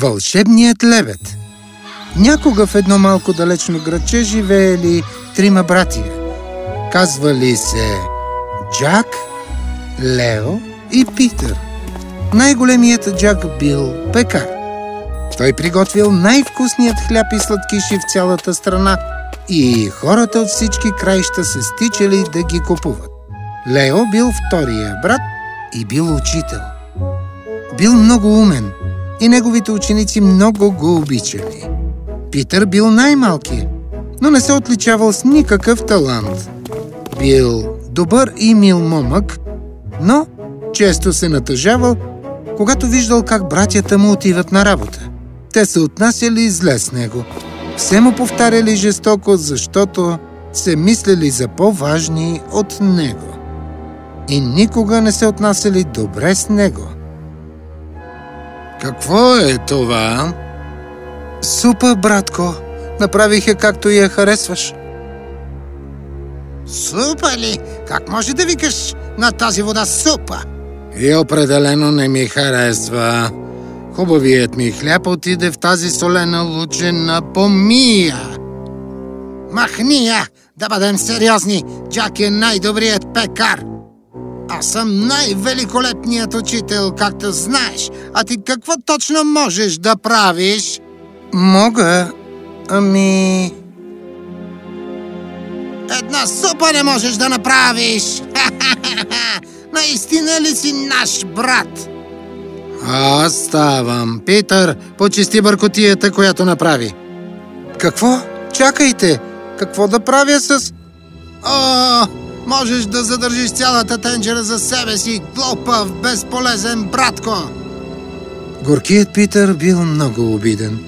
Вълшебният лебед Някога в едно малко далечно градче живеели трима братия. Казвали се Джак, Лео и Питър. Най-големият Джак бил пекар. Той приготвил най-вкусният хляб и сладкиши в цялата страна и хората от всички краища се стичали да ги купуват. Лео бил втория брат и бил учител. Бил много умен и неговите ученици много го обичали. Питър бил най-малки, но не се отличавал с никакъв талант. Бил добър и мил момък, но често се натъжавал, когато виждал как братята му отиват на работа. Те се отнасяли зле с него. Все му повтаряли жестоко, защото се мислили за по-важни от него. И никога не се отнасяли добре с него. Какво е това? Супа, братко. Направих я както я харесваш. Супа ли? Как може да викаш на тази вода супа? И определено не ми харесва. Хубавият ми хляб отиде в тази солена лучена помия. Махни я! Да бъдем сериозни! Джак е най-добрият пекар! Аз съм най-великолепният учител, както знаеш. А ти какво точно можеш да правиш? Мога, ами... Една супа не можеш да направиш! Наистина ли си наш брат? Аз ставам. Питър, почисти бъркотията, която направи. Какво? Чакайте! Какво да правя с... О, можеш да задържиш цялата тенджера за себе си, глупав, безполезен братко! Горкият Питър бил много обиден,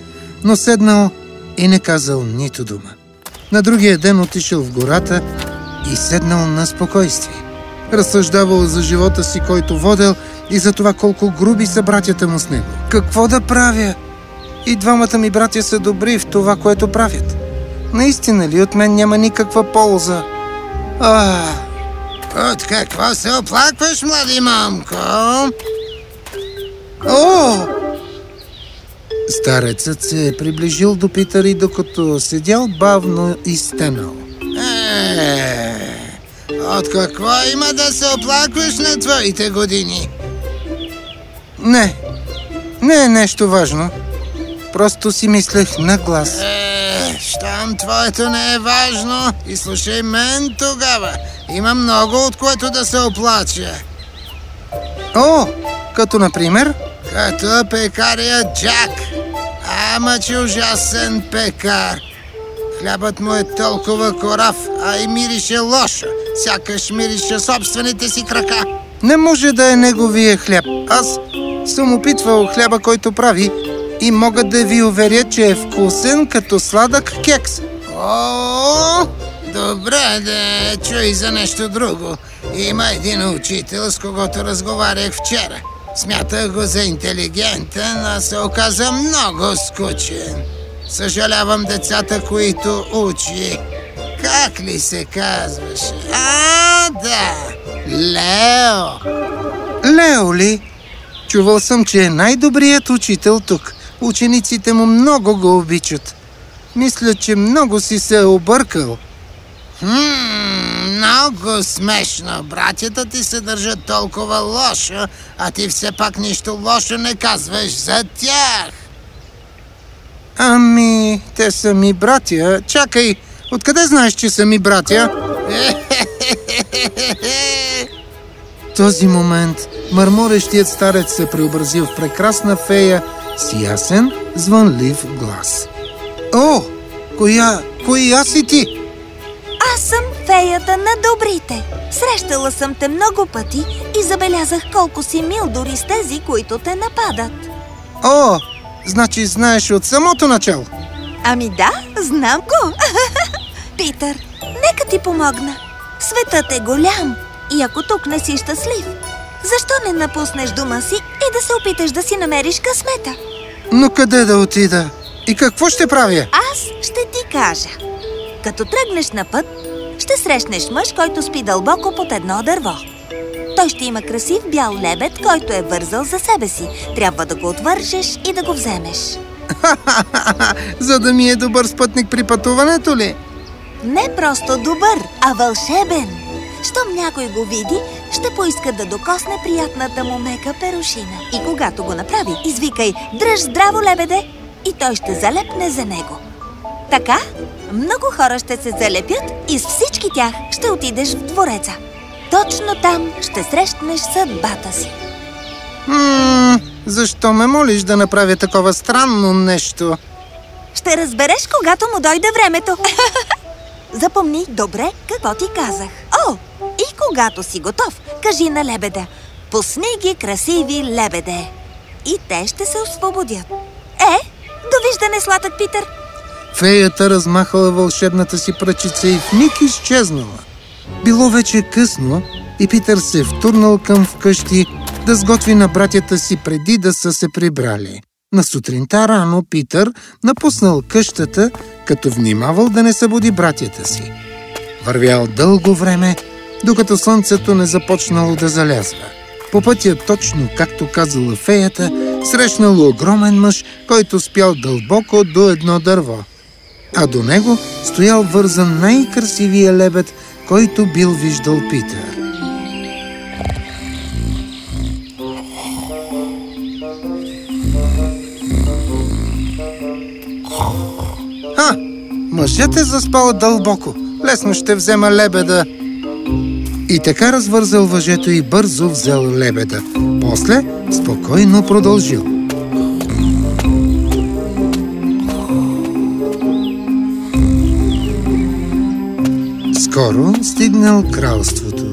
но седнал и не казал нито дума. На другия ден отишъл в гората и седнал на спокойствие. Разсъждавал за живота си, който водел и за това колко груби са братята му с него. Какво да правя? И двамата ми братя са добри в това, което правят. Наистина ли от мен няма никаква полза? А, От какво се оплакваш, млади мамко? О! Старецът се е приближил до Питър и докато седял бавно и стенал. Е, от какво има да се оплакваш на твоите години? Не, не е нещо важно. Просто си мислех на глас. Е, щом твоето не е важно, и слушай мен тогава. Има много от което да се оплача. О, като например... Като пекария Джак. Ама че ужасен пекар. Хлябът му е толкова корав, а и мирише лошо. Сякаш мирише собствените си крака. Не може да е неговия хляб. Аз съм опитвал хляба, който прави и мога да ви уверя, че е вкусен като сладък кекс. О, добре да чуй за нещо друго. Има един учител, с когото разговарях вчера. Смятах го за интелигентен, а се оказа много скучен. Съжалявам децата, които учи. Как ли се казваше? А, да! Лео! Лео ли? Чувал съм, че е най-добрият учител тук. Учениците му много го обичат. Мисля, че много си се е объркал. Хм, много смешно. Братята ти се държат толкова лошо, а ти все пак нищо лошо не казваш за тях. Ами, те са ми братя. Чакай, откъде знаеш, че са ми братя? този момент мърморещият старец се преобразил в прекрасна фея с ясен, звънлив глас. О, коя, коя си ти? Аз съм феята на добрите. Срещала съм те много пъти и забелязах колко си мил дори с тези, които те нападат. О, значи знаеш от самото начало. Ами да, знам го. Питър, нека ти помогна. Светът е голям и ако тук не си щастлив, защо не напуснеш дома си и да се опиташ да си намериш късмета? Но къде да отида? И какво ще правя? Аз ще ти кажа. Като тръгнеш на път, ще срещнеш мъж, който спи дълбоко под едно дърво. Той ще има красив бял лебед, който е вързал за себе си. Трябва да го отвържеш и да го вземеш. За да ми е добър спътник при пътуването ли? Не просто добър, а вълшебен. Щом някой го види, ще поиска да докосне приятната му мека перушина. И когато го направи, извикай «Дръж здраво, лебеде!» и той ще залепне за него. Така, много хора ще се залепят и с всички тях ще отидеш в двореца. Точно там ще срещнеш съдбата си. Ммм, защо ме молиш да направя такова странно нещо? Ще разбереш, когато му дойде времето. Запомни добре какво ти казах. Когато си готов, кажи на лебеда. Пусни ги, красиви лебеде. И те ще се освободят. Е, довиждане, сладък Питър. Феята размахала вълшебната си пръчица и в миг изчезнала. Било вече късно и Питър се втурнал към вкъщи да сготви на братята си преди да са се прибрали. На сутринта рано Питър напуснал къщата, като внимавал да не събуди братята си. Вървял дълго време, докато слънцето не започнало да залязва. По пътя, точно както казала феята, срещнал огромен мъж, който спял дълбоко до едно дърво. А до него стоял вързан най-красивия лебед, който бил виждал Питър. Мъжът е заспал дълбоко. Лесно ще взема лебеда. И така развързал въжето и бързо взел лебеда. После спокойно продължил. Скоро стигнал кралството.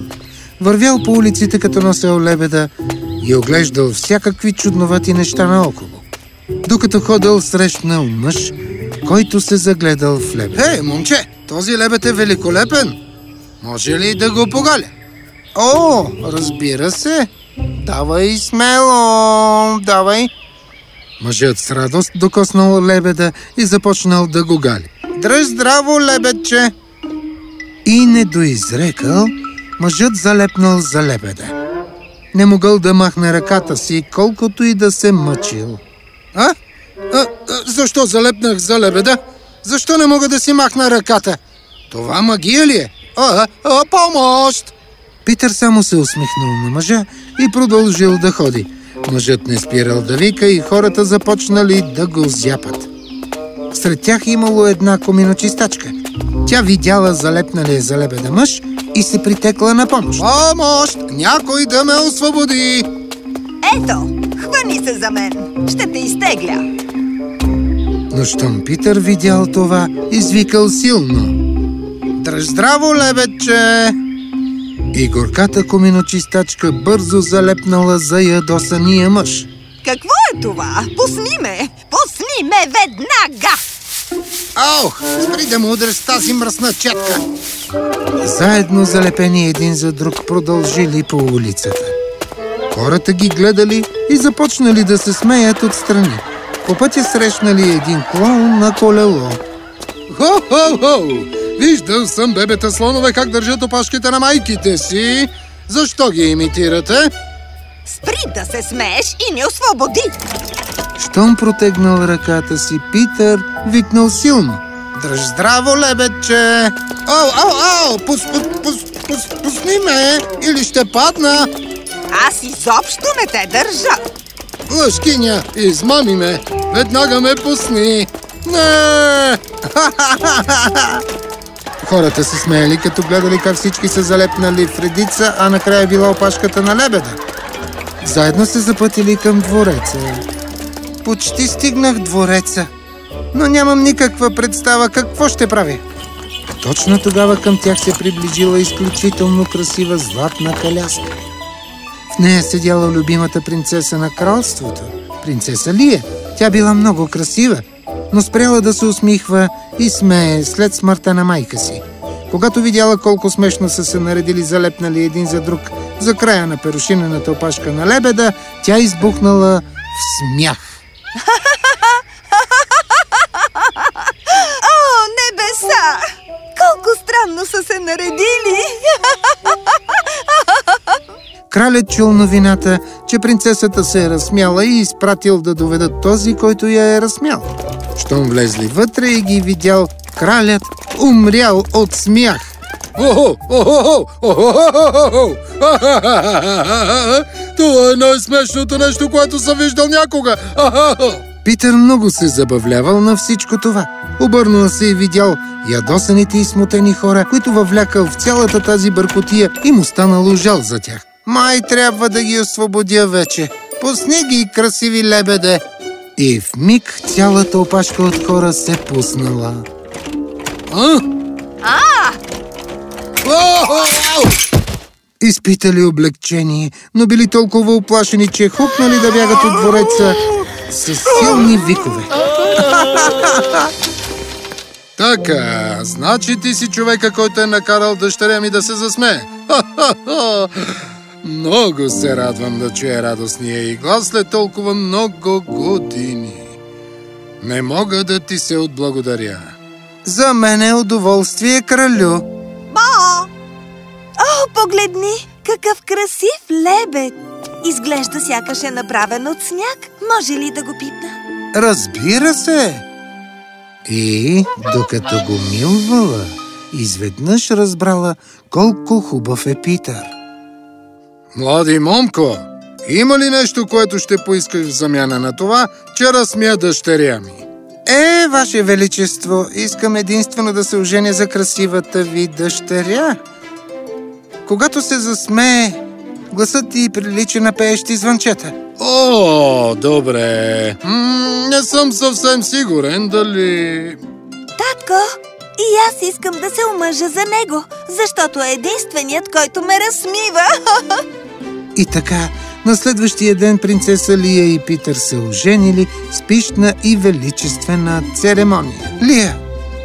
Вървял по улиците, като носел лебеда и оглеждал всякакви чудновати неща наоколо. Докато ходил срещнал мъж, който се загледал в лебеда. Хей, момче, този лебед е великолепен. Може ли да го погаля? О, разбира се. Давай смело, давай. Мъжът с радост докоснал лебеда и започнал да го гали. Дръж здраво, лебедче! И не доизрекал, мъжът залепнал за лебеда. Не могъл да махне ръката си, колкото и да се мъчил. А? а, защо залепнах за лебеда? Защо не мога да си махна ръката? Това магия ли е? А, а, помощ! Питър само се усмихнал на мъжа и продължил да ходи. Мъжът не спирал да вика и хората започнали да го зяпат. Сред тях имало една коминочистачка. Тя видяла залепналия за лебеда мъж и се притекла на помощ. Помощ! Някой да ме освободи! Ето, хвани се за мен. Ще те изтегля. Но щом Питър видял това, извикал силно. Дръж здраво, лебедче! И горката коминочистачка бързо залепнала за ядосания мъж. Какво е това? Пусни ме! Пусни ме веднага! Ох, спри да му удреш с тази мръсна четка! Заедно залепени един за друг продължили по улицата. Хората ги гледали и започнали да се смеят отстрани. По пътя срещнали един клоун на колело. Хо-хо-хо! Виждал съм бебета слонове как държат опашките на майките си. Защо ги имитирате? Спри да се смееш и ни освободи! Щом протегнал ръката си, Питър викнал силно. Дръж здраво, лебедче! Ау, ау, ау! Пус, пус, пус, пус, пусни ме, или ще падна! Аз изобщо не те държа! Лъжкиня, измами ме! Веднага ме пусни! Не! Хората се смеяли, като гледали как всички са залепнали в редица, а накрая била опашката на лебеда. Заедно се запътили към двореца. Почти стигнах двореца, но нямам никаква представа какво ще правя. Точно тогава към тях се приближила изключително красива златна каляска. В нея седяла любимата принцеса на кралството, принцеса Лия. Тя била много красива, но спряла да се усмихва и смее след смъртта на майка си. Когато видяла колко смешно са се наредили залепнали един за друг за края на перушинената опашка на лебеда, тя избухнала в смях. О, небеса! Колко странно са се наредили! Кралят чул новината, че принцесата се е разсмяла и изпратил да доведат този, който я е разсмял. Щом влезли вътре и ги видял, кралят умрял от смях. Това е най-смешното нещо, което съм виждал някога. Питър много се забавлявал на всичко това. Обърнал се и видял ядосаните и смутени хора, които въвлякал в цялата тази бъркотия и му станало жал за тях. Май трябва да ги освободя вече. Пусни ги, красиви лебеде! И в миг цялата опашка от хора се пуснала. А? А! Изпитали облегчение, но били толкова оплашени, че хукнали да бягат от двореца с силни викове. Така, значи ти си човека, който е накарал дъщеря ми да се засмее. Много се радвам да чуя радостния и глас след толкова много години. Не мога да ти се отблагодаря. За мен е удоволствие, кралю. Ба! О, погледни! Какъв красив лебед! Изглежда сякаш е направен от сняг. Може ли да го пипна? Разбира се! И, докато го милвала, изведнъж разбрала колко хубав е Питър. Млади момко, има ли нещо, което ще поискаш в замяна на това, че разсмя дъщеря ми? Е, Ваше Величество, искам единствено да се оженя за красивата ви дъщеря. Когато се засмее, гласът ти прилича на пеещи звънчета. О, добре. М- не съм съвсем сигурен дали... Татко, и аз искам да се омъжа за него, защото е единственият, който ме разсмива. И така, на следващия ден принцеса Лия и Питър се оженили с пишна и величествена церемония. Лия,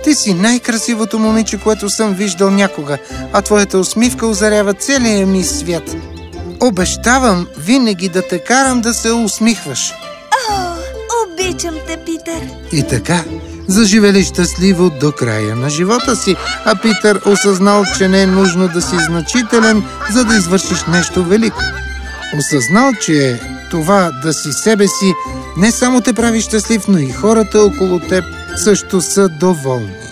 ти си най-красивото момиче, което съм виждал някога, а твоята усмивка озарява целия ми свят. Обещавам винаги да те карам да се усмихваш. О, обичам те, Питър. И така, заживели щастливо до края на живота си, а Питър осъзнал, че не е нужно да си значителен, за да извършиш нещо велико. Осъзнал, че това да си себе си не само те прави щастлив, но и хората около теб също са доволни.